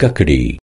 ककड़ी